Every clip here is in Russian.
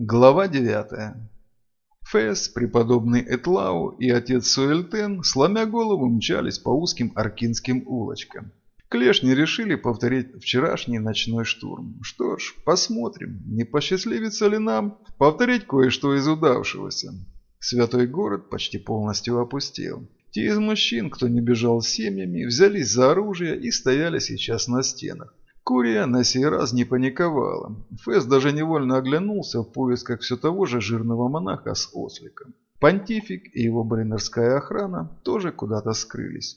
Глава 9. Фэс, преподобный Этлау и отец Суэльтен, сломя голову, мчались по узким аркинским улочкам. Клешни решили повторить вчерашний ночной штурм. Что ж, посмотрим, не посчастливится ли нам повторить кое-что из удавшегося. Святой город почти полностью опустел. Те из мужчин, кто не бежал с семьями, взялись за оружие и стояли сейчас на стенах. Курия на сей раз не паниковала. Фэс даже невольно оглянулся в поисках все того же жирного монаха с осликом. Понтифик и его бреннерская охрана тоже куда-то скрылись.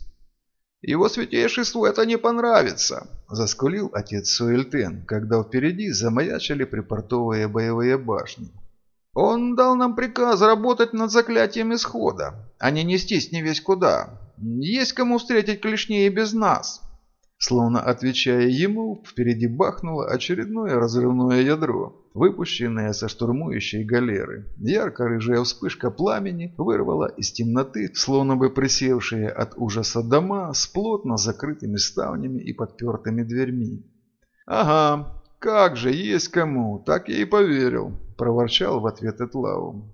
«Его святейшеству это не понравится», – заскулил отец Суэльтен, когда впереди замаячили припортовые боевые башни. «Он дал нам приказ работать над заклятием исхода, а не нестись не весь куда. Есть кому встретить клешней без нас». Словно отвечая ему, впереди бахнуло очередное разрывное ядро, выпущенное со штурмующей галеры. Ярко-рыжая вспышка пламени вырвала из темноты, словно бы присевшие от ужаса дома с плотно закрытыми ставнями и подпертыми дверьми. «Ага, как же, есть кому, так я и поверил», – проворчал в ответ Этлау.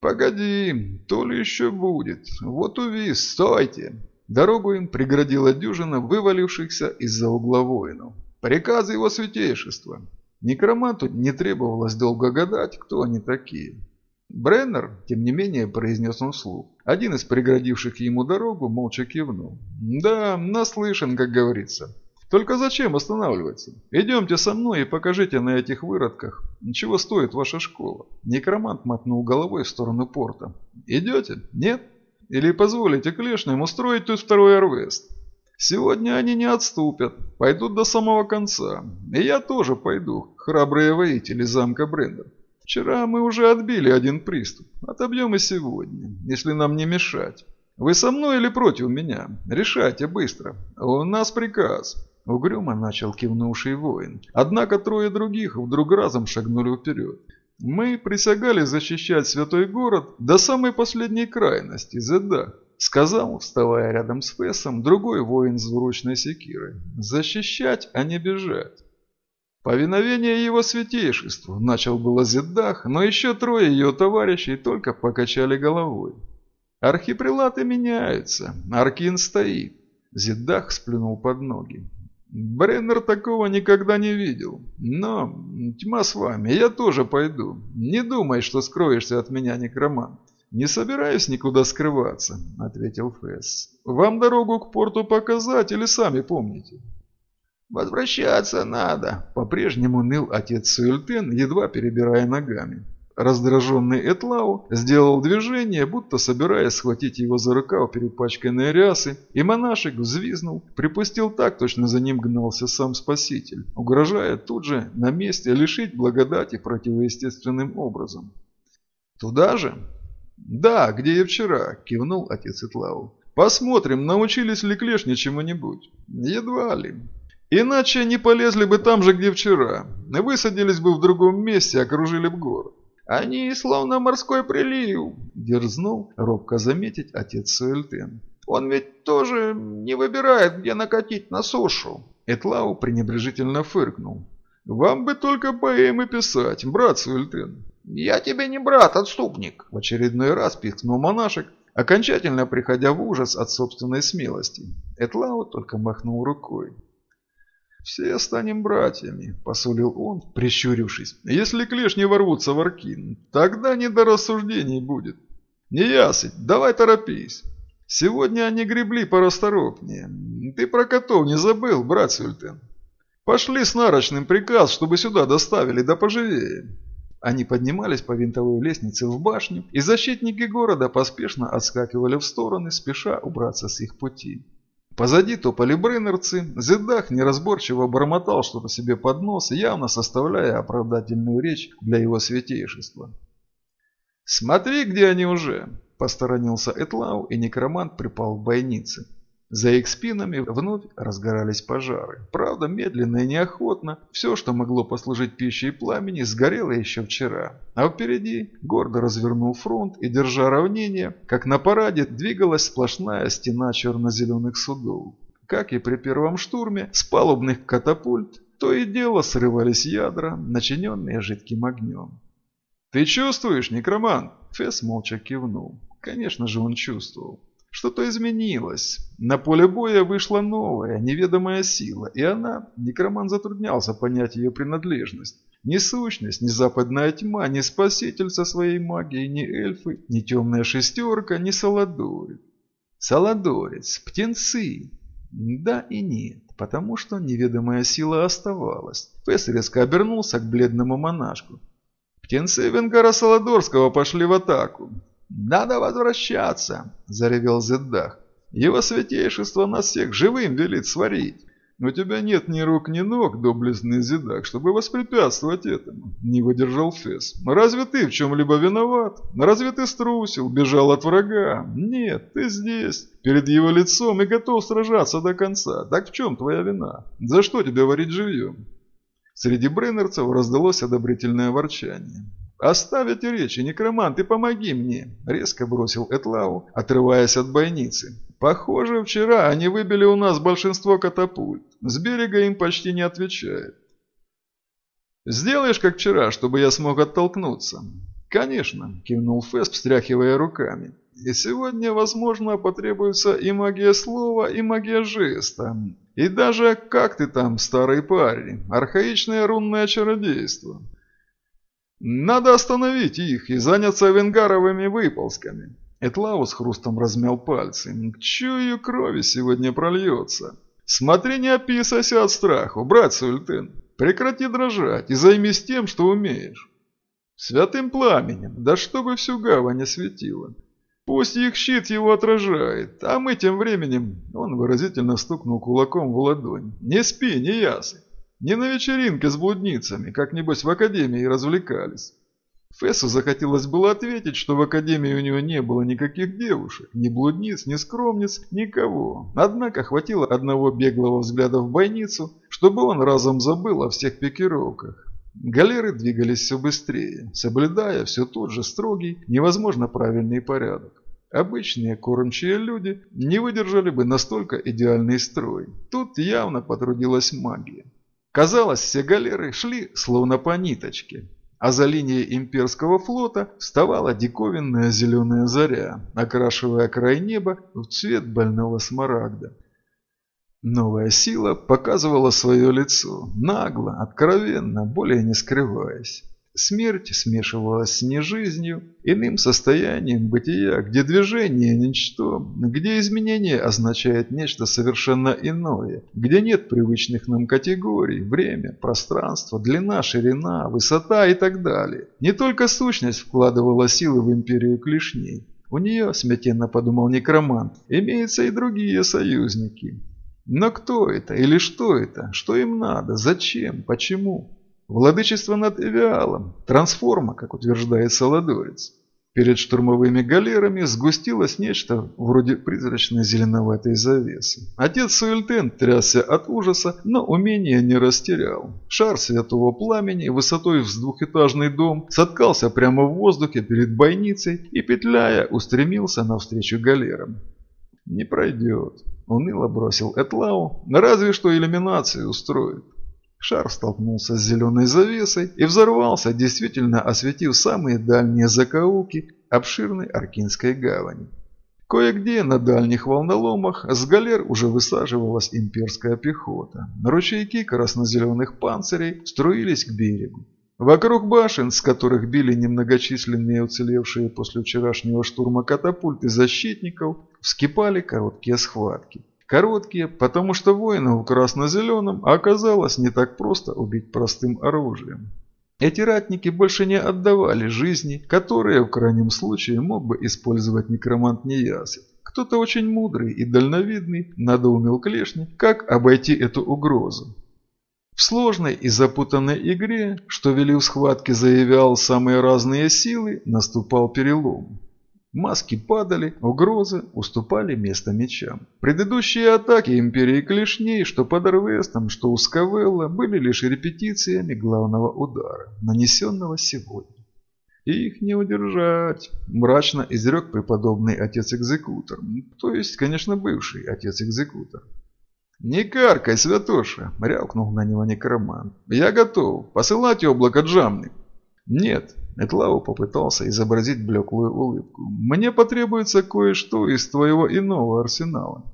«Погоди, то ли еще будет. Вот увис, стойте!» Дорогу им преградила дюжина вывалившихся из-за угла воинов. Приказ его святейшества. Некроманту не требовалось долго гадать, кто они такие. Бреннер, тем не менее, произнес он вслух. Один из преградивших ему дорогу молча кивнул. «Да, наслышан, как говорится. Только зачем останавливаться? Идемте со мной и покажите на этих выродках, чего стоит ваша школа». Некромант мотнул головой в сторону порта. «Идете? Нет?» Или позволите клешням устроить тут второй арвест? Сегодня они не отступят, пойдут до самого конца. И я тоже пойду, храбрые воители замка Брендер. Вчера мы уже отбили один приступ. Отобьем и сегодня, если нам не мешать. Вы со мной или против меня? Решайте быстро. У нас приказ. Угрюмо начал кивнувший воин. Однако трое других вдруг разом шагнули вперед. Мы присягали защищать святой город до самой последней крайности, Зеда, сказал, вставая рядом с Фессом, другой воин с двуручной секирой. Защищать, а не бежать. Повиновение его святейшеству, начал было Зеддах, но еще трое ее товарищей только покачали головой. Архипрелаты меняются, Аркин стоит. Зеддах сплюнул под ноги. Бреннер такого никогда не видел. Но, тьма с вами, я тоже пойду. Не думай, что скроешься от меня, некромант. «Не собираюсь никуда скрываться», — ответил Фесс. «Вам дорогу к порту показать или сами помните?» «Возвращаться надо», — по-прежнему ныл отец Суэльтен, едва перебирая ногами. Раздраженный Этлау сделал движение, будто собираясь схватить его за рукав перепачканной рясы, и монашек взвизнул, припустил так, точно за ним гнался сам Спаситель, угрожая тут же на месте лишить благодати противоестественным образом. «Туда же?» «Да, где и вчера», – кивнул отец Этлау. «Посмотрим, научились ли клешни чему-нибудь». «Едва ли. Иначе не полезли бы там же, где вчера. Высадились бы в другом месте, окружили бы город. «Они словно морской прилив», – дерзнул робко заметить отец Суэльтен. «Он ведь тоже не выбирает, где накатить на сушу». Этлау пренебрежительно фыркнул. «Вам бы только поэмы писать, брат Суэльтен». «Я тебе не брат, отступник», – в очередной раз пискнул монашек, окончательно приходя в ужас от собственной смелости. Этлау только махнул рукой. «Все станем братьями», – посулил он, прищурившись. «Если клешни ворвутся в Аркин, тогда не до рассуждений будет. Неясыть, давай торопись. Сегодня они гребли порасторопнее. Ты про котов не забыл, брат Сюльтен? Пошли с нарочным приказ, чтобы сюда доставили, да поживее». Они поднимались по винтовой лестнице в башню, и защитники города поспешно отскакивали в стороны, спеша убраться с их пути. Позади топали брынерцы, Зидах неразборчиво бормотал что-то себе под нос, явно составляя оправдательную речь для его святейшества. «Смотри, где они уже!» – посторонился Этлау, и некромант припал в бойнице. За их спинами вновь разгорались пожары. Правда, медленно и неохотно, все, что могло послужить пищей пламени, сгорело еще вчера. А впереди, гордо развернул фронт и, держа равнение, как на параде, двигалась сплошная стена черно-зеленых судов. Как и при первом штурме, с палубных катапульт то и дело срывались ядра, начиненные жидким огнем. «Ты чувствуешь, некромант?» Фесс молча кивнул. Конечно же он чувствовал. Что-то изменилось. На поле боя вышла новая, неведомая сила, и она, некроман затруднялся понять ее принадлежность. Ни сущность, ни западная тьма, ни спаситель со своей магией, ни эльфы, ни темная шестерка, ни Саладорец. Саладорец, птенцы. Да и нет, потому что неведомая сила оставалась. Фесс резко обернулся к бледному монашку. Птенцы Венгара Саладорского пошли в атаку. «Надо возвращаться!» – заревел Зеддах. «Его святейшество нас всех живым велит сварить!» «У тебя нет ни рук, ни ног, доблестный Зеддах, чтобы воспрепятствовать этому!» – не выдержал Фес. «Разве ты в чем-либо виноват? Разве ты струсил, бежал от врага? Нет, ты здесь, перед его лицом и готов сражаться до конца. Так в чем твоя вина? За что тебя варить живьем?» Среди бреннерцев раздалось одобрительное ворчание. «Оставь речи, некромант, и помоги мне!» – резко бросил Этлау, отрываясь от бойницы. «Похоже, вчера они выбили у нас большинство катапульт. С берега им почти не отвечает». «Сделаешь, как вчера, чтобы я смог оттолкнуться?» «Конечно», – кивнул Фесп, встряхивая руками. «И сегодня, возможно, потребуется и магия слова, и магия жеста. И даже, как ты там, старый парень, архаичное рунное чародейство». Надо остановить их и заняться венгаровыми выползками. Этлау с хрустом размял пальцы. Чую, крови сегодня прольется. Смотри, не описайся от страха, брат Сультен. Прекрати дрожать и займись тем, что умеешь. Святым пламенем, да чтобы всю гавань осветило. Пусть их щит его отражает, а мы тем временем...» Он выразительно стукнул кулаком в ладонь. «Не спи, не ясы. Не на вечеринке с блудницами, как небось в академии развлекались. Фессу захотелось было ответить, что в академии у него не было никаких девушек, ни блудниц, ни скромниц, никого. Однако хватило одного беглого взгляда в бойницу, чтобы он разом забыл о всех пикировках. Галеры двигались все быстрее, соблюдая все тот же строгий, невозможно правильный порядок. Обычные кормчие люди не выдержали бы настолько идеальный строй. Тут явно потрудилась магия. Казалось, все галеры шли словно по ниточке, а за линией имперского флота вставала диковинная зеленая заря, окрашивая край неба в цвет больного смарагда. Новая сила показывала свое лицо, нагло, откровенно, более не скрываясь. Смерть смешивалась с нежизнью, иным состоянием бытия, где движение – ничто, где изменение означает нечто совершенно иное, где нет привычных нам категорий – время, пространство, длина, ширина, высота и так далее. Не только сущность вкладывала силы в империю клешней. У нее, смятенно подумал некромант, имеются и другие союзники. Но кто это или что это? Что им надо? Зачем? Почему? Владычество над Эвиалом, трансформа, как утверждает Саладорец. Перед штурмовыми галерами сгустилось нечто вроде призрачной зеленоватой завесы. Отец Суэльтен трясся от ужаса, но умения не растерял. Шар святого пламени высотой в двухэтажный дом соткался прямо в воздухе перед бойницей и, петляя, устремился навстречу галерам. «Не пройдет», — уныло бросил Этлау, «разве что иллюминацию устроит». Шар столкнулся с зеленой завесой и взорвался, действительно осветив самые дальние закоулки обширной Аркинской гавани. Кое-где на дальних волноломах с галер уже высаживалась имперская пехота. Ручейки краснозеленых панцирей струились к берегу. Вокруг башен, с которых били немногочисленные уцелевшие после вчерашнего штурма катапульты защитников, вскипали короткие схватки. Короткие, потому что воинов в красно-зеленом оказалось не так просто убить простым оружием. Эти ратники больше не отдавали жизни, которые в крайнем случае мог бы использовать некромант Неясов. Кто-то очень мудрый и дальновидный надоумил клешни, как обойти эту угрозу. В сложной и запутанной игре, что вели в схватке заявлял самые разные силы, наступал перелом. Маски падали, угрозы уступали место мечам. Предыдущие атаки Империи Клешней, что под Арвестом, что у Скавелла, были лишь репетициями главного удара, нанесенного сегодня. «Их не удержать», – мрачно изрек преподобный отец-экзекутор, то есть, конечно, бывший отец-экзекутор. «Не каркай, святоша!» – рявкнул на него некромант. «Я готов. Посылать облако Джамны». «Нет», Этлау попытался изобразить блеклую улыбку. «Мне потребуется кое-что из твоего иного арсенала».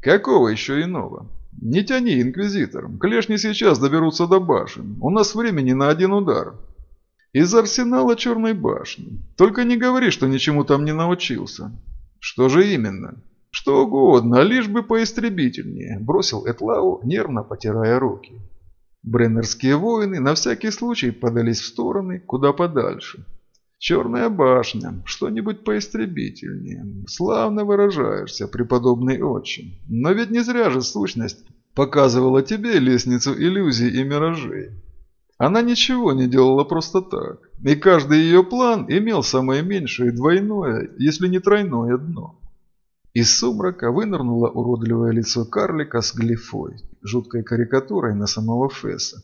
«Какого еще иного?» «Не тяни, Инквизитор. Клешни сейчас доберутся до башен. У нас времени на один удар». «Из арсенала Черной башни. Только не говори, что ничему там не научился». «Что же именно?» «Что угодно, лишь бы поистребительнее», – бросил Этлау, нервно потирая руки. Бреннерские воины на всякий случай подались в стороны, куда подальше. «Черная башня, что-нибудь поистребительнее. Славно выражаешься, преподобный отчим. Но ведь не зря же сущность показывала тебе лестницу иллюзий и миражей. Она ничего не делала просто так, и каждый ее план имел самое меньшее двойное, если не тройное дно. Из сумрака вынырнуло уродливое лицо карлика с глифой, жуткой карикатурой на самого Фесса.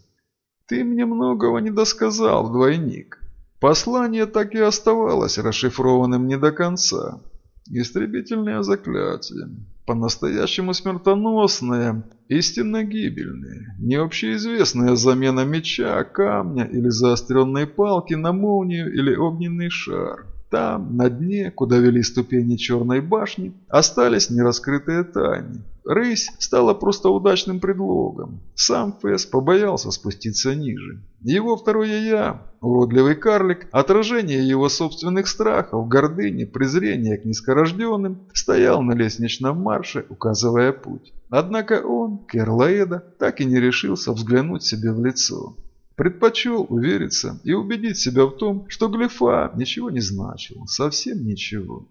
«Ты мне многого не досказал, двойник. Послание так и оставалось расшифрованным не до конца. Истребительное заклятие. По-настоящему смертоносное, истинно гибельное. Не общеизвестная замена меча, камня или заостренной палки на молнию или огненный шар. Там, на дне, куда вели ступени черной башни, остались нераскрытые тайны. Рысь стала просто удачным предлогом. Сам Фэс побоялся спуститься ниже. Его второе «я», уродливый карлик, отражение его собственных страхов, гордыни, презрения к низкорожденным, стоял на лестничном марше, указывая путь. Однако он, Керлаэда, так и не решился взглянуть себе в лицо. Предпочел увериться и убедить себя в том, что глифа ничего не значил, совсем ничего.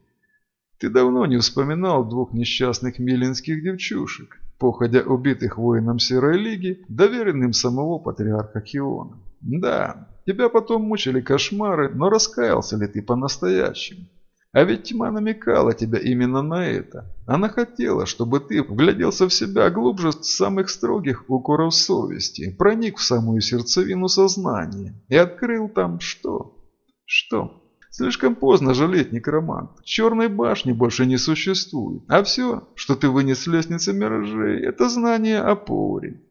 Ты давно не вспоминал двух несчастных милинских девчушек, походя убитых воинам Серой Лиги, доверенным самого патриарха Хиона. Да, тебя потом мучили кошмары, но раскаялся ли ты по-настоящему? А ведь тьма намекала тебя именно на это. Она хотела, чтобы ты вгляделся в себя глубже самых строгих укоров совести, проник в самую сердцевину сознания и открыл там что? Что? Слишком поздно жалеть некромант. Черной башни больше не существует. А все, что ты вынес с лестницы миражей, это знание о Поре.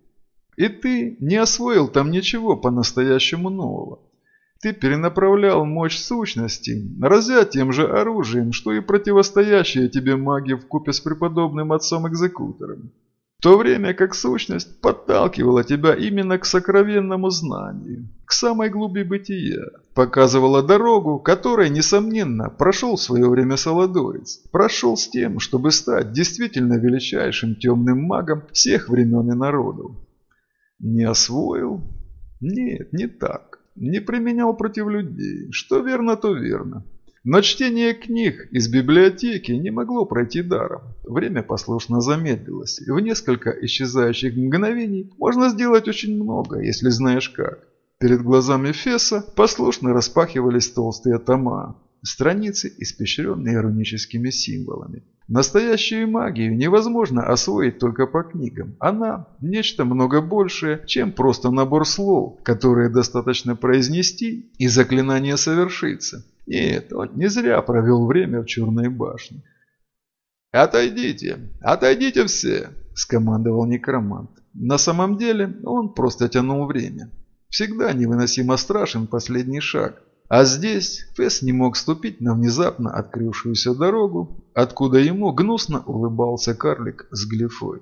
И ты не освоил там ничего по-настоящему нового. Ты перенаправлял мощь сущности, разя тем же оружием, что и противостоящие тебе маги в купе с преподобным отцом-экзекутором. В то время как сущность подталкивала тебя именно к сокровенному знанию, к самой глуби бытия, показывала дорогу, которой, несомненно, прошел в свое время Солодорец, прошел с тем, чтобы стать действительно величайшим темным магом всех времен и народов. Не освоил? Нет, не так не применял против людей. Что верно, то верно. Но чтение книг из библиотеки не могло пройти даром. Время послушно замедлилось. В несколько исчезающих мгновений можно сделать очень много, если знаешь как. Перед глазами Феса послушно распахивались толстые тома, страницы, испещренные ироническими символами. Настоящую магию невозможно освоить только по книгам. Она – нечто много большее, чем просто набор слов, которые достаточно произнести, и заклинание совершится. Нет, он не зря провел время в Черной башне. «Отойдите! Отойдите все!» – скомандовал некромант. На самом деле он просто тянул время. Всегда невыносимо страшен последний шаг. А здесь Фесс не мог ступить на внезапно открывшуюся дорогу, откуда ему гнусно улыбался карлик с глифой.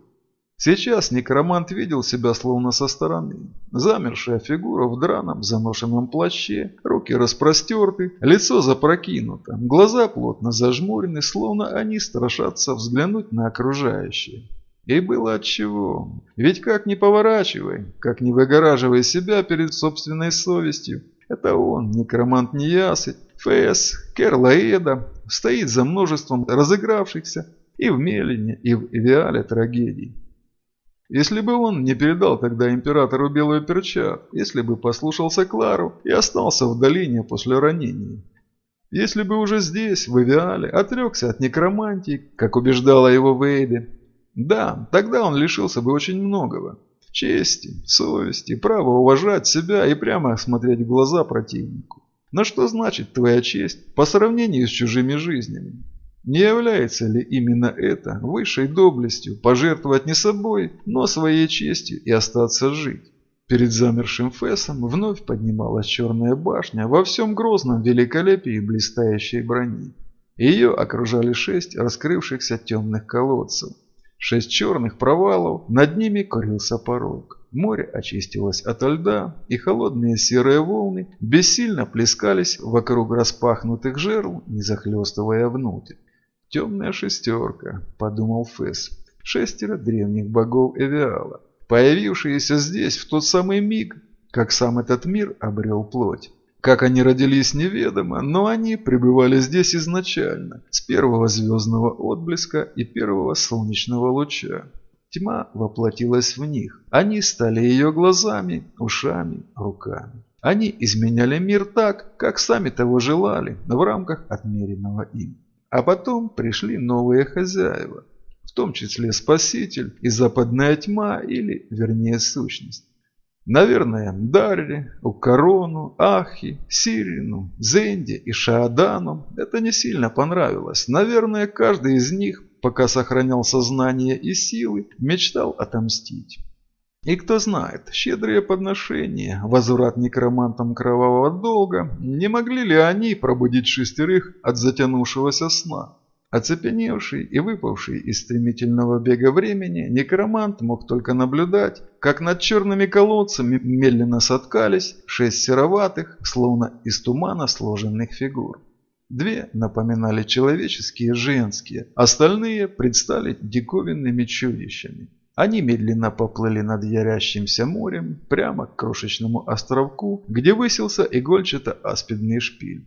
Сейчас некромант видел себя словно со стороны. Замершая фигура в драном заношенном плаще, руки распростерты, лицо запрокинуто, глаза плотно зажмурены, словно они страшатся взглянуть на окружающее. И было отчего. Ведь как ни поворачивай, как не выгораживай себя перед собственной совестью, это он, некромант Ниясы, Фэс, Керлаэда, стоит за множеством разыгравшихся и в Мелине, и в Эвиале трагедий. Если бы он не передал тогда императору белую перчатку, если бы послушался Клару и остался в долине после ранения, если бы уже здесь, в Эвиале, отрекся от некромантии, как убеждала его Вейде, да, тогда он лишился бы очень многого чести, совести, право уважать себя и прямо смотреть в глаза противнику. Но что значит твоя честь по сравнению с чужими жизнями? Не является ли именно это высшей доблестью пожертвовать не собой, но своей честью и остаться жить? Перед замершим Фессом вновь поднималась черная башня во всем грозном великолепии блистающей брони. Ее окружали шесть раскрывшихся темных колодцев. Шесть черных провалов, над ними курился порог. Море очистилось ото льда, и холодные серые волны бессильно плескались вокруг распахнутых жерл, не захлестывая внутрь. «Темная шестерка», — подумал Фесс. «Шестеро древних богов Эвиала, появившиеся здесь в тот самый миг, как сам этот мир обрел плоть. Как они родились неведомо, но они пребывали здесь изначально, с первого звездного отблеска и первого солнечного луча. Тьма воплотилась в них. Они стали ее глазами, ушами, руками. Они изменяли мир так, как сами того желали, в рамках отмеренного им. А потом пришли новые хозяева, в том числе Спаситель и Западная Тьма, или, вернее, Сущность. Наверное, Дарри, Укарону, Ахи, Сирину, Зенде и Шаадану это не сильно понравилось. Наверное, каждый из них, пока сохранял сознание и силы, мечтал отомстить. И кто знает, щедрые подношения, возврат некромантам кровавого долга, не могли ли они пробудить шестерых от затянувшегося сна? Оцепеневший и выпавший из стремительного бега времени, некромант мог только наблюдать, как над черными колодцами медленно соткались шесть сероватых, словно из тумана сложенных фигур. Две напоминали человеческие женские, остальные предстали диковинными чудищами. Они медленно поплыли над ярящимся морем прямо к крошечному островку, где высился игольчато-аспидный шпиль.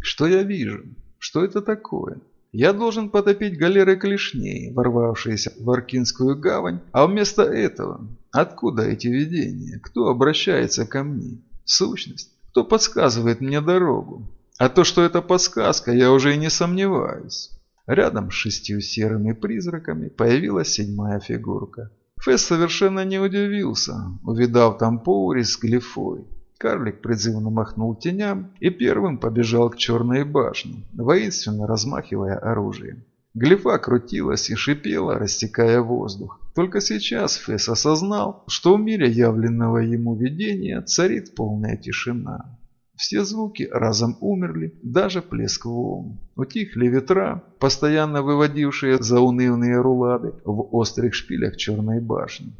Что я вижу? Что это такое? Я должен потопить галеры клешней, ворвавшиеся в Аркинскую гавань, а вместо этого откуда эти видения? Кто обращается ко мне? Сущность? Кто подсказывает мне дорогу? А то, что это подсказка, я уже и не сомневаюсь. Рядом с шестью серыми призраками появилась седьмая фигурка. Фесс совершенно не удивился, увидав там Поури с глифой. Карлик призывно махнул теням и первым побежал к черной башне, воинственно размахивая оружием. Глифа крутилась и шипела, растекая воздух. Только сейчас Фесс осознал, что в мире явленного ему видения царит полная тишина. Все звуки разом умерли, даже плеск волн. Утихли ветра, постоянно выводившие заунывные рулады в острых шпилях черной башни.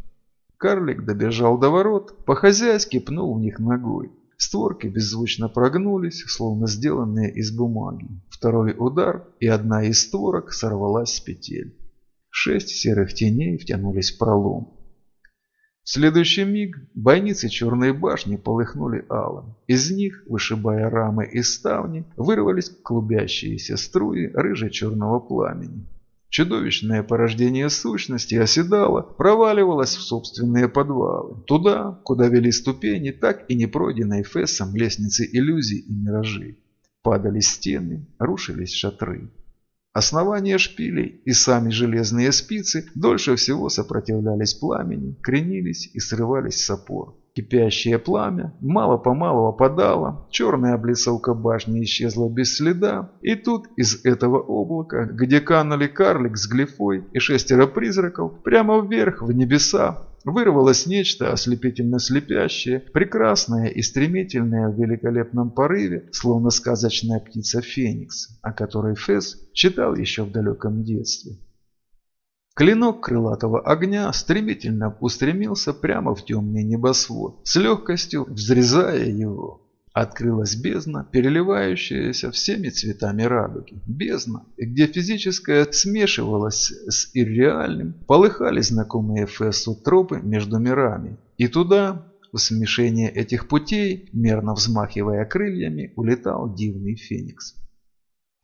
Карлик добежал до ворот, по-хозяйски пнул в них ногой. Створки беззвучно прогнулись, словно сделанные из бумаги. Второй удар, и одна из створок сорвалась с петель. Шесть серых теней втянулись в пролом. В следующий миг бойницы черной башни полыхнули алым. Из них, вышибая рамы и ставни, вырвались клубящиеся струи рыже-черного пламени. Чудовищное порождение сущности оседало, проваливалось в собственные подвалы. Туда, куда вели ступени, так и не пройденной Фессом лестницы иллюзий и миражей. Падали стены, рушились шатры. Основания шпилей и сами железные спицы дольше всего сопротивлялись пламени, кренились и срывались с опор. Кипящее пламя мало-помалу опадало, черная облицовка башни исчезла без следа, и тут из этого облака, где канули карлик с глифой и шестеро призраков, прямо вверх, в небеса, вырвалось нечто ослепительно слепящее, прекрасное и стремительное в великолепном порыве, словно сказочная птица Феникс, о которой Фесс читал еще в далеком детстве. Клинок крылатого огня стремительно устремился прямо в темный небосвод, с легкостью взрезая его. Открылась бездна, переливающаяся всеми цветами радуги. Бездна, где физическое смешивалось с ирреальным, полыхали знакомые Фессу тропы между мирами. И туда, в смешение этих путей, мерно взмахивая крыльями, улетал дивный феникс.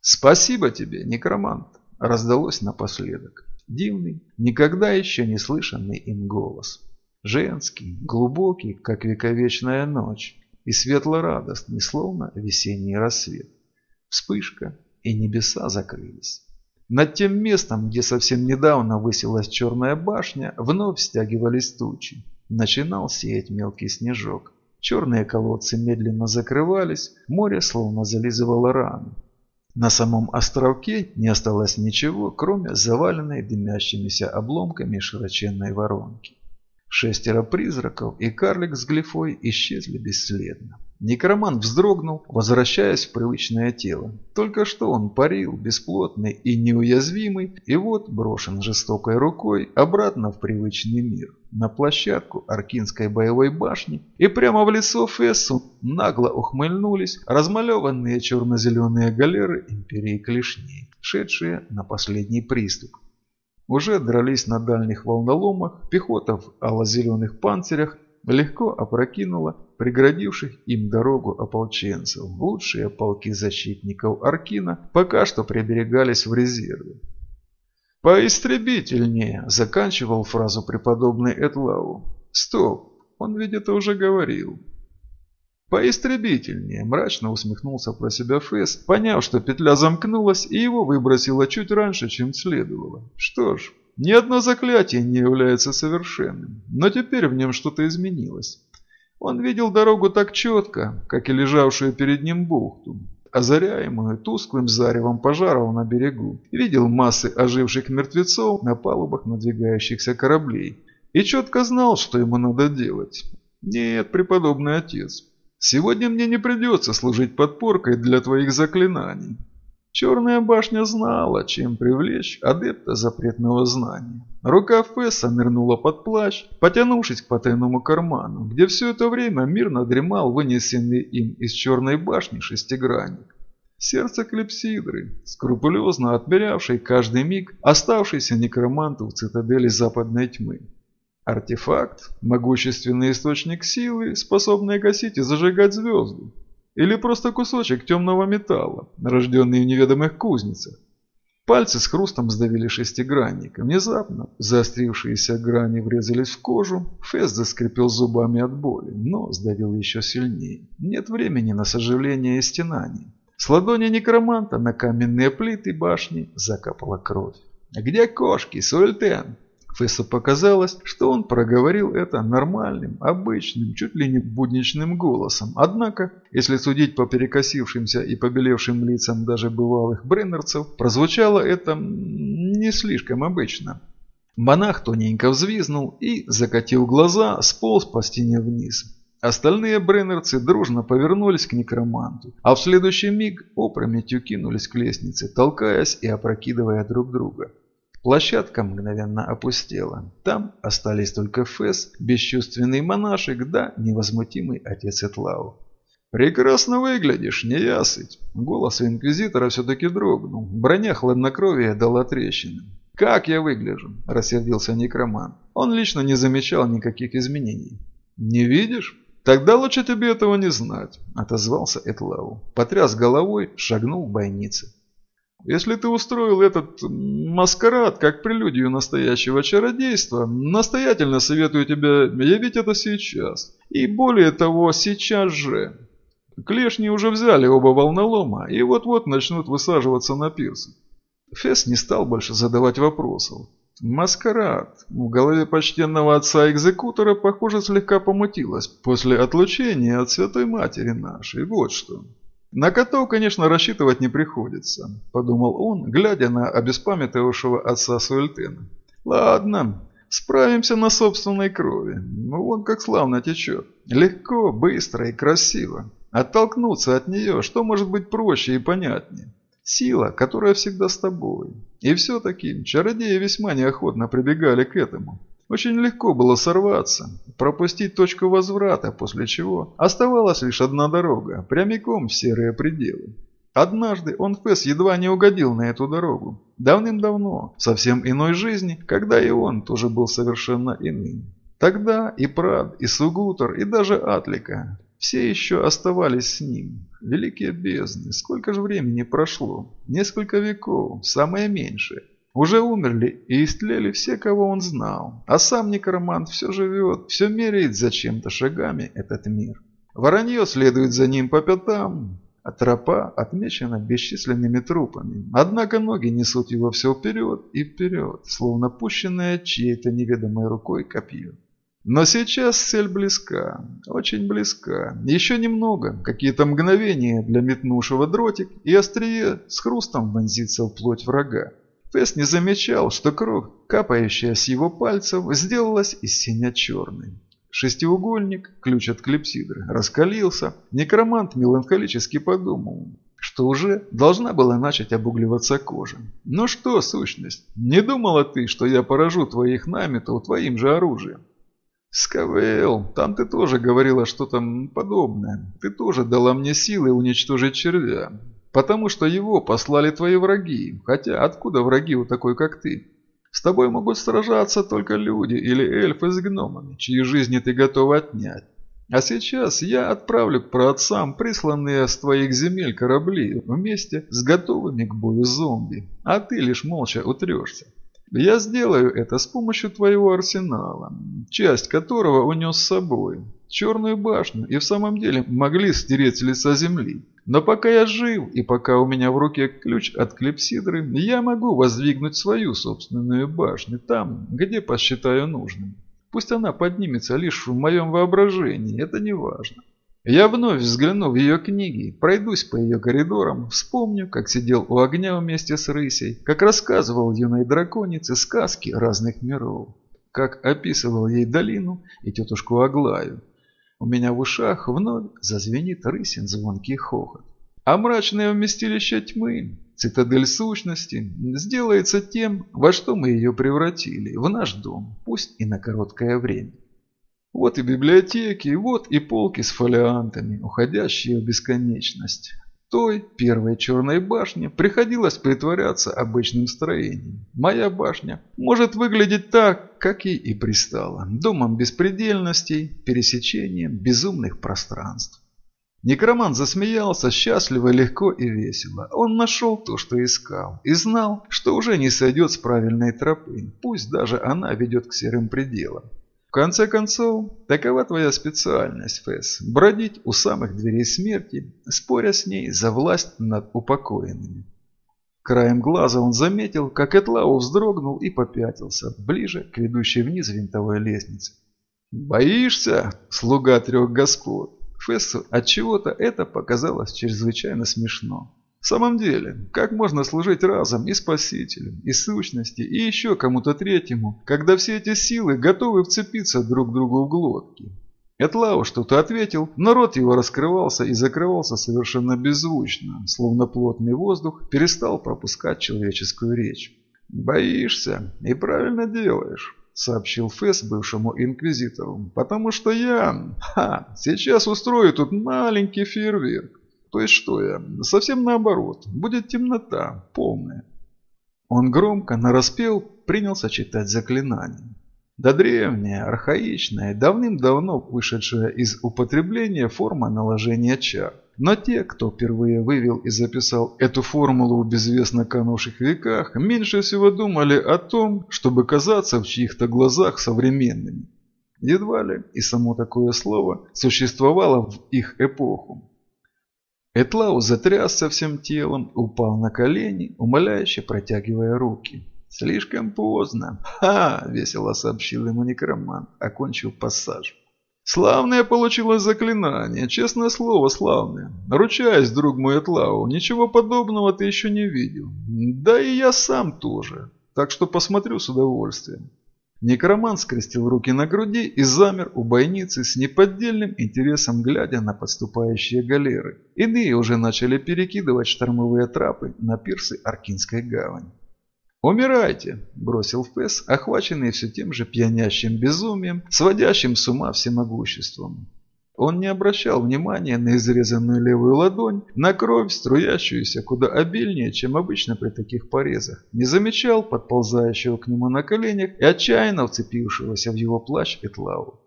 «Спасибо тебе, некромант!» раздалось напоследок. Дивный, никогда еще не слышанный им голос. Женский, глубокий, как вековечная ночь, и светло-радостный, словно весенний рассвет. Вспышка, и небеса закрылись. Над тем местом, где совсем недавно высилась черная башня, вновь стягивались тучи. Начинал сеять мелкий снежок. Черные колодцы медленно закрывались, море словно зализывало раны. На самом островке не осталось ничего, кроме заваленной дымящимися обломками широченной воронки. Шестеро призраков и карлик с глифой исчезли бесследно. Некромант вздрогнул, возвращаясь в привычное тело. Только что он парил, бесплотный и неуязвимый, и вот брошен жестокой рукой обратно в привычный мир, на площадку Аркинской боевой башни, и прямо в лицо Фессу нагло ухмыльнулись размалеванные черно-зеленые галеры Империи Клешней, шедшие на последний приступ. Уже дрались на дальних волноломах, пехота в ало-зеленых панцирях легко опрокинула преградивших им дорогу ополченцев. Лучшие полки защитников Аркина пока что приберегались в резерве. «Поистребительнее!» – заканчивал фразу преподобный Этлау. «Стоп! Он ведь это уже говорил!» «Поистребительнее!» – мрачно усмехнулся про себя Фесс, поняв, что петля замкнулась и его выбросило чуть раньше, чем следовало. Что ж, ни одно заклятие не является совершенным, но теперь в нем что-то изменилось. Он видел дорогу так четко, как и лежавшую перед ним бухту, озаряемую тусклым заревом пожаров на берегу. Видел массы оживших мертвецов на палубах надвигающихся кораблей и четко знал, что ему надо делать. Нет, преподобный отец, Сегодня мне не придется служить подпоркой для твоих заклинаний. Черная башня знала, чем привлечь адепта запретного знания. Рука Фесса нырнула под плащ, потянувшись к потайному карману, где все это время мирно дремал вынесенный им из черной башни шестигранник. Сердце клепсидры, скрупулезно отмерявший каждый миг оставшийся некроманту в цитадели западной тьмы. Артефакт – могущественный источник силы, способный гасить и зажигать звезды. Или просто кусочек темного металла, рожденный в неведомых кузницах. Пальцы с хрустом сдавили шестигранник. Внезапно заострившиеся грани врезались в кожу. Фесс заскрипел зубами от боли, но сдавил еще сильнее. Нет времени на сожаление и стенание. С ладони некроманта на каменные плиты башни закапала кровь. «Где кошки, Суэльтен?» Фессу показалось, что он проговорил это нормальным, обычным, чуть ли не будничным голосом. Однако, если судить по перекосившимся и побелевшим лицам даже бывалых бреннерцев, прозвучало это не слишком обычно. Монах тоненько взвизнул и, закатил глаза, сполз по стене вниз. Остальные бреннерцы дружно повернулись к некроманту, а в следующий миг опрометью кинулись к лестнице, толкаясь и опрокидывая друг друга. Площадка мгновенно опустела. Там остались только Фэс, бесчувственный монашек, да невозмутимый отец Этлау. «Прекрасно выглядишь, неясыть!» Голос инквизитора все-таки дрогнул. Броня хладнокровия дала трещины. «Как я выгляжу?» – рассердился некроман. Он лично не замечал никаких изменений. «Не видишь?» «Тогда лучше тебе этого не знать», – отозвался Этлау. Потряс головой, шагнул в бойнице. Если ты устроил этот маскарад как прелюдию настоящего чародейства, настоятельно советую тебе явить это сейчас. И более того, сейчас же. Клешни уже взяли оба волнолома и вот-вот начнут высаживаться на пирсы. Фесс не стал больше задавать вопросов. Маскарад. В голове почтенного отца-экзекутора, похоже, слегка помутилось после отлучения от Святой Матери нашей. Вот что. На котов, конечно, рассчитывать не приходится, подумал он, глядя на обеспамятовавшего отца Суэльтена. Ладно, справимся на собственной крови. Ну, вон как славно течет. Легко, быстро и красиво. Оттолкнуться от нее, что может быть проще и понятнее? Сила, которая всегда с тобой. И все-таки чародеи весьма неохотно прибегали к этому. Очень легко было сорваться, пропустить точку возврата, после чего оставалась лишь одна дорога, прямиком в серые пределы. Однажды он Фесс едва не угодил на эту дорогу. Давным-давно, совсем иной жизни, когда и он тоже был совершенно иным. Тогда и Прад, и Сугутер, и даже Атлика все еще оставались с ним. Великие бездны, сколько же времени прошло? Несколько веков, самое меньшее. Уже умерли и истлели все, кого он знал. А сам некромант все живет, все меряет зачем-то шагами этот мир. Воронье следует за ним по пятам, а тропа отмечена бесчисленными трупами. Однако ноги несут его все вперед и вперед, словно пущенное чьей-то неведомой рукой копье. Но сейчас цель близка, очень близка. Еще немного, какие-то мгновения для метнувшего дротик, и острие с хрустом вонзится в плоть врага. Фесс не замечал, что кровь, капающая с его пальцев, сделалась из синя-черной. Шестиугольник, ключ от клепсидры, раскалился. Некромант меланхолически подумал, что уже должна была начать обугливаться кожа. «Ну что, сущность, не думала ты, что я поражу твоих наметов твоим же оружием?» «Скавел, там ты тоже говорила что-то подобное. Ты тоже дала мне силы уничтожить червя. Потому что его послали твои враги. Хотя откуда враги у такой, как ты? С тобой могут сражаться только люди или эльфы с гномами, чьи жизни ты готов отнять. А сейчас я отправлю к праотцам присланные с твоих земель корабли вместе с готовыми к бою зомби, а ты лишь молча утрешься. Я сделаю это с помощью твоего арсенала, часть которого унес с собой. Черную башню и в самом деле могли стереть с лица земли. Но пока я жив и пока у меня в руке ключ от клепсидры, я могу воздвигнуть свою собственную башню там, где посчитаю нужным. Пусть она поднимется лишь в моем воображении, это не важно. Я вновь взгляну в ее книги, пройдусь по ее коридорам, вспомню, как сидел у огня вместе с рысей, как рассказывал юной драконице сказки разных миров, как описывал ей долину и тетушку Аглаю, у меня в ушах вновь зазвенит рысин звонкий хохот. А мрачное вместилище тьмы, цитадель сущности, сделается тем, во что мы ее превратили, в наш дом, пусть и на короткое время. Вот и библиотеки, вот и полки с фолиантами, уходящие в бесконечность той, первой черной башне, приходилось притворяться обычным строением. Моя башня может выглядеть так, как ей и пристало. Домом беспредельностей, пересечением безумных пространств. Некроман засмеялся счастливо, легко и весело. Он нашел то, что искал, и знал, что уже не сойдет с правильной тропы, пусть даже она ведет к серым пределам конце концов, такова твоя специальность, Фэс. Бродить у самых дверей смерти, споря с ней за власть над упокоенными. Краем глаза он заметил, как Этлау вздрогнул и попятился, ближе к ведущей вниз винтовой лестнице. «Боишься, слуга трех господ?» Фессу от чего то это показалось чрезвычайно смешно. В самом деле, как можно служить разом и спасителю, и сущности, и еще кому-то третьему, когда все эти силы готовы вцепиться друг другу в глотки? Этлау что-то ответил, но рот его раскрывался и закрывался совершенно беззвучно, словно плотный воздух перестал пропускать человеческую речь. «Боишься и правильно делаешь», — сообщил Фесс бывшему инквизитору, «потому что я, ха, сейчас устрою тут маленький фейерверк. То есть что я? Совсем наоборот. Будет темнота, полная. Он громко, нараспел, принялся читать заклинание. Да древняя, архаичная, давным-давно вышедшая из употребления форма наложения чар. Но те, кто впервые вывел и записал эту формулу в безвестно канувших веках, меньше всего думали о том, чтобы казаться в чьих-то глазах современными. Едва ли и само такое слово существовало в их эпоху. Этлау затрясся всем телом, упал на колени, умоляюще протягивая руки. «Слишком поздно!» «Ха!» – весело сообщил ему некромант, окончив пассаж. «Славное получилось заклинание, честное слово, славное. Ручаюсь, друг мой Этлау, ничего подобного ты еще не видел. Да и я сам тоже, так что посмотрю с удовольствием». Некроман скрестил руки на груди и замер у бойницы с неподдельным интересом, глядя на подступающие галеры. Иные уже начали перекидывать штормовые трапы на пирсы Аркинской гавани. «Умирайте!» – бросил Фесс, охваченный все тем же пьянящим безумием, сводящим с ума всемогуществом. Он не обращал внимания на изрезанную левую ладонь, на кровь, струящуюся куда обильнее, чем обычно при таких порезах. Не замечал подползающего к нему на коленях и отчаянно вцепившегося в его плащ Этлау.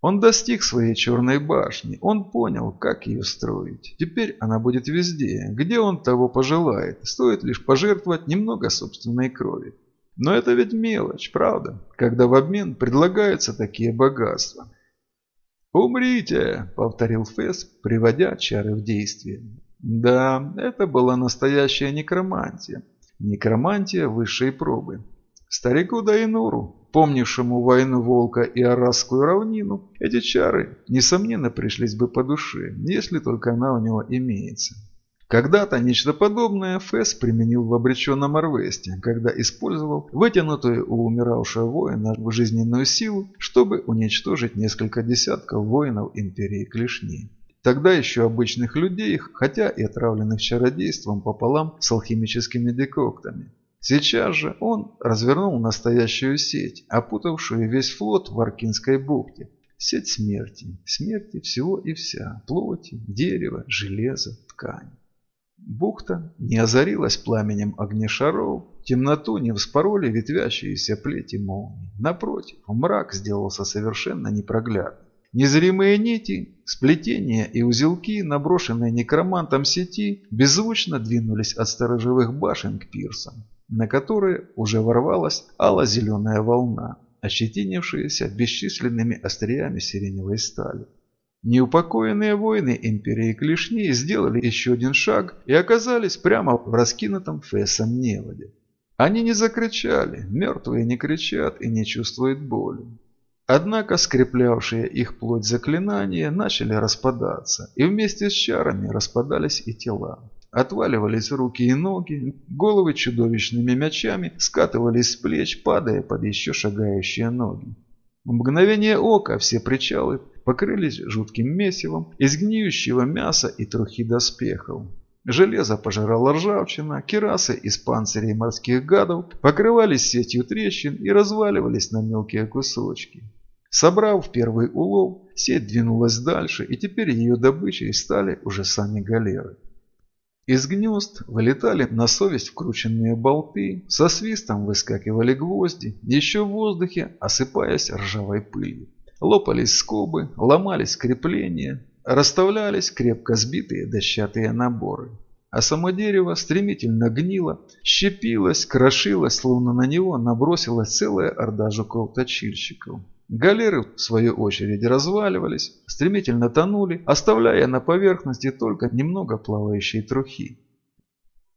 Он достиг своей черной башни, он понял, как ее строить. Теперь она будет везде, где он того пожелает, стоит лишь пожертвовать немного собственной крови. Но это ведь мелочь, правда, когда в обмен предлагаются такие богатства. «Умрите!» – повторил Фесс, приводя чары в действие. Да, это была настоящая некромантия. Некромантия высшей пробы. Старику Дайнуру, помнившему войну Волка и Арасскую равнину, эти чары, несомненно, пришлись бы по душе, если только она у него имеется. Когда-то нечто подобное Фэс применил в обреченном Арвесте, когда использовал вытянутую у умиравшего воина жизненную силу, чтобы уничтожить несколько десятков воинов Империи Клешней. Тогда еще обычных людей, хотя и отравленных чародейством пополам с алхимическими декоктами. Сейчас же он развернул настоящую сеть, опутавшую весь флот в Аркинской бухте. Сеть смерти, смерти всего и вся, плоти, дерева, железа, ткани. Бухта не озарилась пламенем огнешаров, темноту не вспороли ветвящиеся плети молний. Напротив, мрак сделался совершенно непроглядным. Незримые нити, сплетения и узелки, наброшенные некромантом сети, беззвучно двинулись от сторожевых башен к пирсам, на которые уже ворвалась ало-зеленая волна, ощетинившаяся бесчисленными остриями сиреневой стали. Неупокоенные воины империи Клешней сделали еще один шаг и оказались прямо в раскинутом фесом неводе. Они не закричали, мертвые не кричат и не чувствуют боли. Однако скреплявшие их плоть заклинания начали распадаться, и вместе с чарами распадались и тела. Отваливались руки и ноги, головы чудовищными мячами скатывались с плеч, падая под еще шагающие ноги. В мгновение ока все причалы покрылись жутким месивом из гниющего мяса и трухи доспехов. Железо пожирало ржавчина, керасы из панцирей морских гадов покрывались сетью трещин и разваливались на мелкие кусочки. Собрав первый улов, сеть двинулась дальше, и теперь ее добычей стали уже сами галеры. Из гнезд вылетали на совесть вкрученные болты, со свистом выскакивали гвозди, еще в воздухе осыпаясь ржавой пылью. Лопались скобы, ломались крепления, расставлялись крепко сбитые дощатые наборы. А само дерево стремительно гнило, щепилось, крошилось, словно на него набросилась целая орда жуков-точильщиков. Галеры, в свою очередь, разваливались, стремительно тонули, оставляя на поверхности только немного плавающей трухи.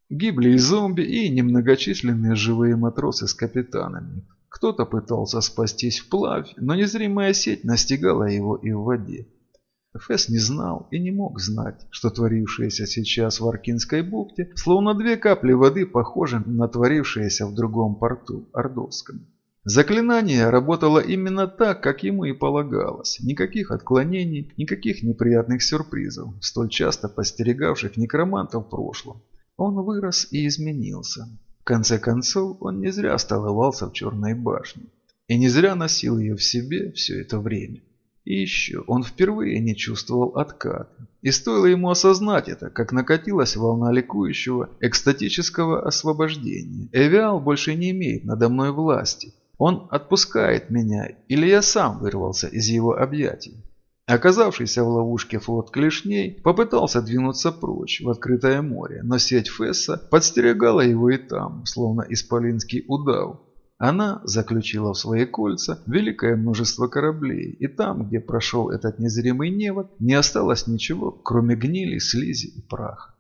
Гибли и зомби, и немногочисленные живые матросы с капитанами. Кто-то пытался спастись вплавь, но незримая сеть настигала его и в воде. Фесс не знал и не мог знать, что творившееся сейчас в Аркинской бухте, словно две капли воды, похожи на творившееся в другом порту, Ордовском. Заклинание работало именно так, как ему и полагалось. Никаких отклонений, никаких неприятных сюрпризов, столь часто постерегавших некромантов в прошлом. Он вырос и изменился. В конце концов, он не зря оставался в Черной башне. И не зря носил ее в себе все это время. И еще он впервые не чувствовал отката. И стоило ему осознать это, как накатилась волна ликующего, экстатического освобождения. Эвиал больше не имеет надо мной власти. Он отпускает меня, или я сам вырвался из его объятий. Оказавшийся в ловушке флот клешней попытался двинуться прочь в открытое море, но сеть Фесса подстерегала его и там, словно исполинский удав. Она заключила в свои кольца великое множество кораблей, и там, где прошел этот незримый невод, не осталось ничего, кроме гнили, слизи и праха.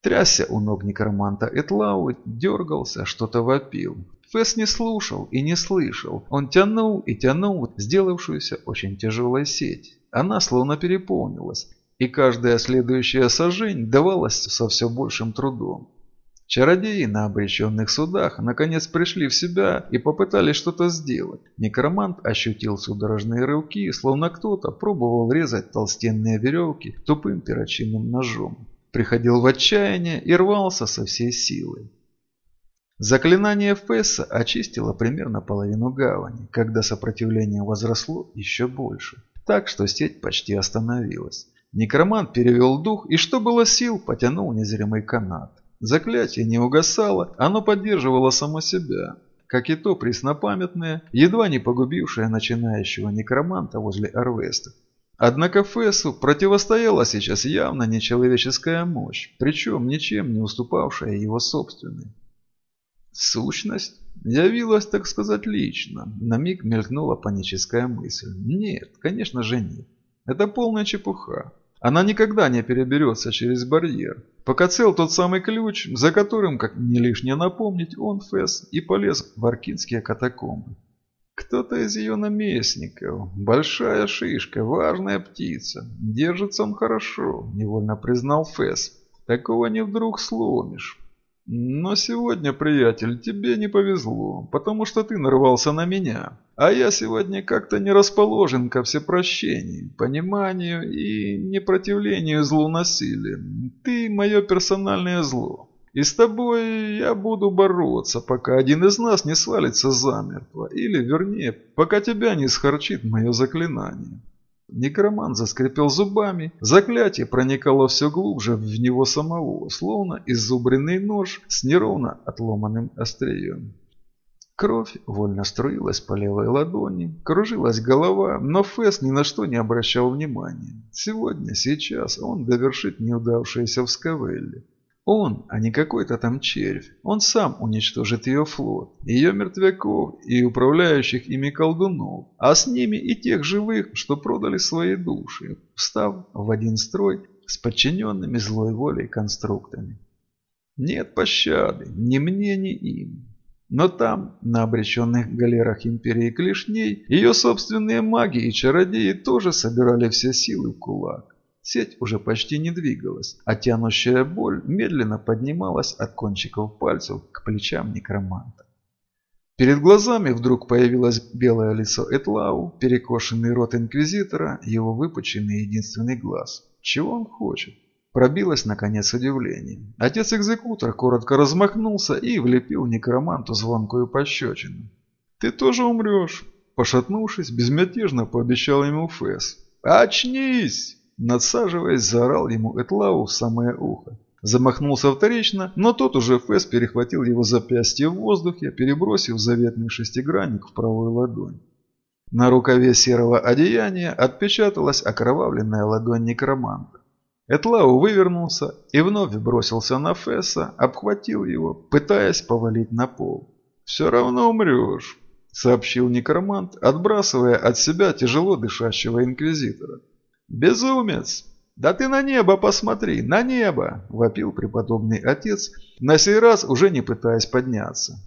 Трясся у ног некроманта Этлау, дергался, что-то вопил. Фесс не слушал и не слышал. Он тянул и тянул сделавшуюся очень тяжелой сеть. Она словно переполнилась, и каждая следующая сожень давалась со все большим трудом. Чародеи на обреченных судах наконец пришли в себя и попытались что-то сделать. Некромант ощутил судорожные рывки, словно кто-то пробовал резать толстенные веревки тупым перочинным ножом. Приходил в отчаяние и рвался со всей силой. Заклинание Фесса очистило примерно половину гавани, когда сопротивление возросло еще больше так что сеть почти остановилась. Некромант перевел дух и, что было сил, потянул незримый канат. Заклятие не угасало, оно поддерживало само себя, как и то преснопамятное, едва не погубившее начинающего некроманта возле Арвеста. Однако Фессу противостояла сейчас явно нечеловеческая мощь, причем ничем не уступавшая его собственной. Сущность явилась, так сказать, лично. На миг мелькнула паническая мысль. Нет, конечно же нет. Это полная чепуха. Она никогда не переберется через барьер. Пока цел тот самый ключ, за которым, как не лишнее напомнить, он, Фесс, и полез в аркинские катакомбы. Кто-то из ее наместников. Большая шишка, важная птица. Держится он хорошо, невольно признал Фесс. Такого не вдруг сломишь. Но сегодня, приятель, тебе не повезло, потому что ты нарвался на меня. А я сегодня как-то не расположен ко всепрощению, пониманию и непротивлению злу насилия. Ты мое персональное зло. И с тобой я буду бороться, пока один из нас не свалится замертво, или, вернее, пока тебя не схорчит мое заклинание. Некромант заскрипел зубами, заклятие проникало все глубже в него самого, словно изубренный нож с неровно отломанным острием. Кровь вольно струилась по левой ладони, кружилась голова, но Фэс ни на что не обращал внимания. Сегодня, сейчас он довершит неудавшееся в Скавелле. Он, а не какой-то там червь. Он сам уничтожит ее флот, ее мертвяков и управляющих ими колдунов, а с ними и тех живых, что продали свои души, встав в один строй с подчиненными злой волей конструктами. Нет пощады ни мне, ни им. Но там, на обреченных галерах Империи Клешней, ее собственные маги и чародеи тоже собирали все силы в кулак. Сеть уже почти не двигалась, а тянущая боль медленно поднималась от кончиков пальцев к плечам некроманта. Перед глазами вдруг появилось белое лицо Этлау, перекошенный рот инквизитора, его выпученный единственный глаз. Чего он хочет? Пробилось, наконец, удивление. Отец-экзекутор коротко размахнулся и влепил некроманту звонкую пощечину. «Ты тоже умрешь!» Пошатнувшись, безмятежно пообещал ему Фэс. «Очнись!» Надсаживаясь, заорал ему Этлау в самое ухо. Замахнулся вторично, но тот уже Фэс перехватил его запястье в воздухе, перебросив заветный шестигранник в правую ладонь. На рукаве серого одеяния отпечаталась окровавленная ладонь некроманта. Этлау вывернулся и вновь бросился на Фесса, обхватил его, пытаясь повалить на пол. «Все равно умрешь», — сообщил некромант, отбрасывая от себя тяжело дышащего инквизитора. «Безумец! Да ты на небо посмотри, на небо!» – вопил преподобный отец, на сей раз уже не пытаясь подняться.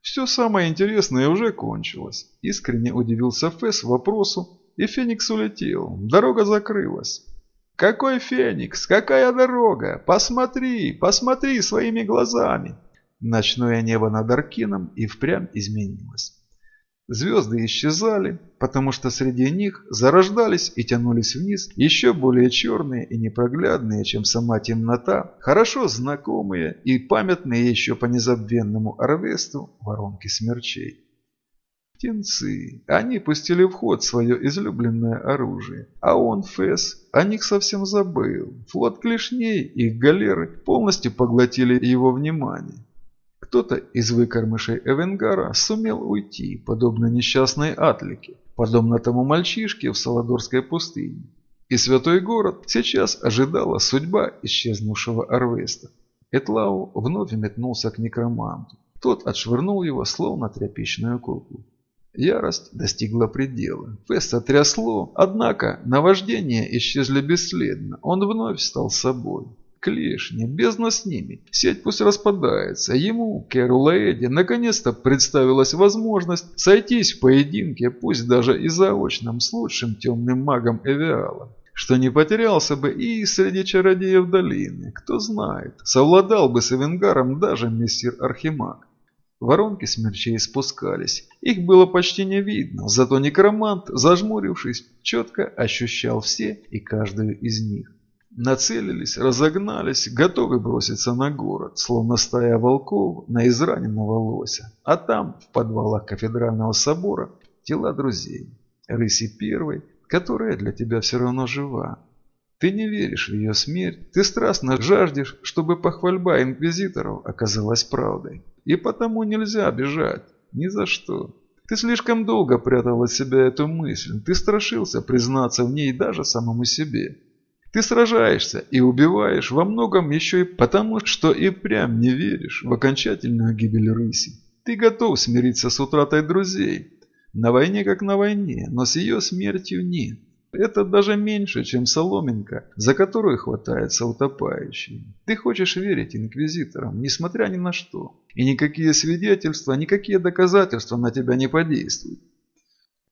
Все самое интересное уже кончилось. Искренне удивился Фесс вопросу, и Феникс улетел. Дорога закрылась. «Какой Феникс? Какая дорога? Посмотри, посмотри своими глазами!» Ночное небо над Аркином и впрямь изменилось. Звезды исчезали, потому что среди них зарождались и тянулись вниз еще более черные и непроглядные, чем сама темнота, хорошо знакомые и памятные еще по незабвенному Арвесту воронки смерчей. Птенцы. Они пустили в ход свое излюбленное оружие. А он, Фэс, о них совсем забыл. Флот клешней, их галеры полностью поглотили его внимание. Кто-то из выкормышей Эвенгара сумел уйти, подобно несчастной Атлике, подобно тому мальчишке в Саладорской пустыне. И святой город сейчас ожидала судьба исчезнувшего Арвеста. Этлау вновь метнулся к некроманту. Тот отшвырнул его, словно тряпичную куклу. Ярость достигла предела. Феста трясло, однако наваждения исчезли бесследно. Он вновь стал собой клешни, бездна с ними. Сеть пусть распадается. Ему, Кэру Лэйди, наконец-то представилась возможность сойтись в поединке, пусть даже и заочном, с лучшим темным магом Эвиала. Что не потерялся бы и среди чародеев долины. Кто знает, совладал бы с Эвенгаром даже мессир Архимаг. Воронки смерчей спускались. Их было почти не видно, зато некромант, зажмурившись, четко ощущал все и каждую из них. Нацелились, разогнались, готовы броситься на город, словно стая волков на израненного лося. А там, в подвалах кафедрального собора, тела друзей. Рыси первой, которая для тебя все равно жива. Ты не веришь в ее смерть, ты страстно жаждешь, чтобы похвальба инквизиторов оказалась правдой. И потому нельзя бежать, ни за что. Ты слишком долго прятал от себя эту мысль, ты страшился признаться в ней даже самому себе. Ты сражаешься и убиваешь во многом еще и потому, что и прям не веришь в окончательную гибель рыси. Ты готов смириться с утратой друзей. На войне как на войне, но с ее смертью нет. Это даже меньше, чем соломинка, за которую хватается утопающий. Ты хочешь верить инквизиторам, несмотря ни на что. И никакие свидетельства, никакие доказательства на тебя не подействуют.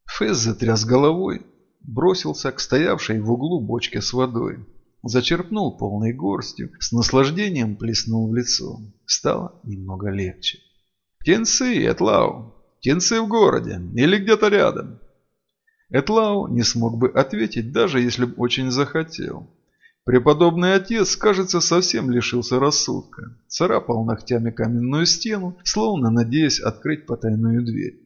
Фэс затряс головой, бросился к стоявшей в углу бочке с водой. Зачерпнул полной горстью, с наслаждением плеснул в лицо. Стало немного легче. «Тенцы, Этлау! Тенцы в городе! Или где-то рядом!» Этлау не смог бы ответить, даже если бы очень захотел. Преподобный отец, кажется, совсем лишился рассудка. Царапал ногтями каменную стену, словно надеясь открыть потайную дверь.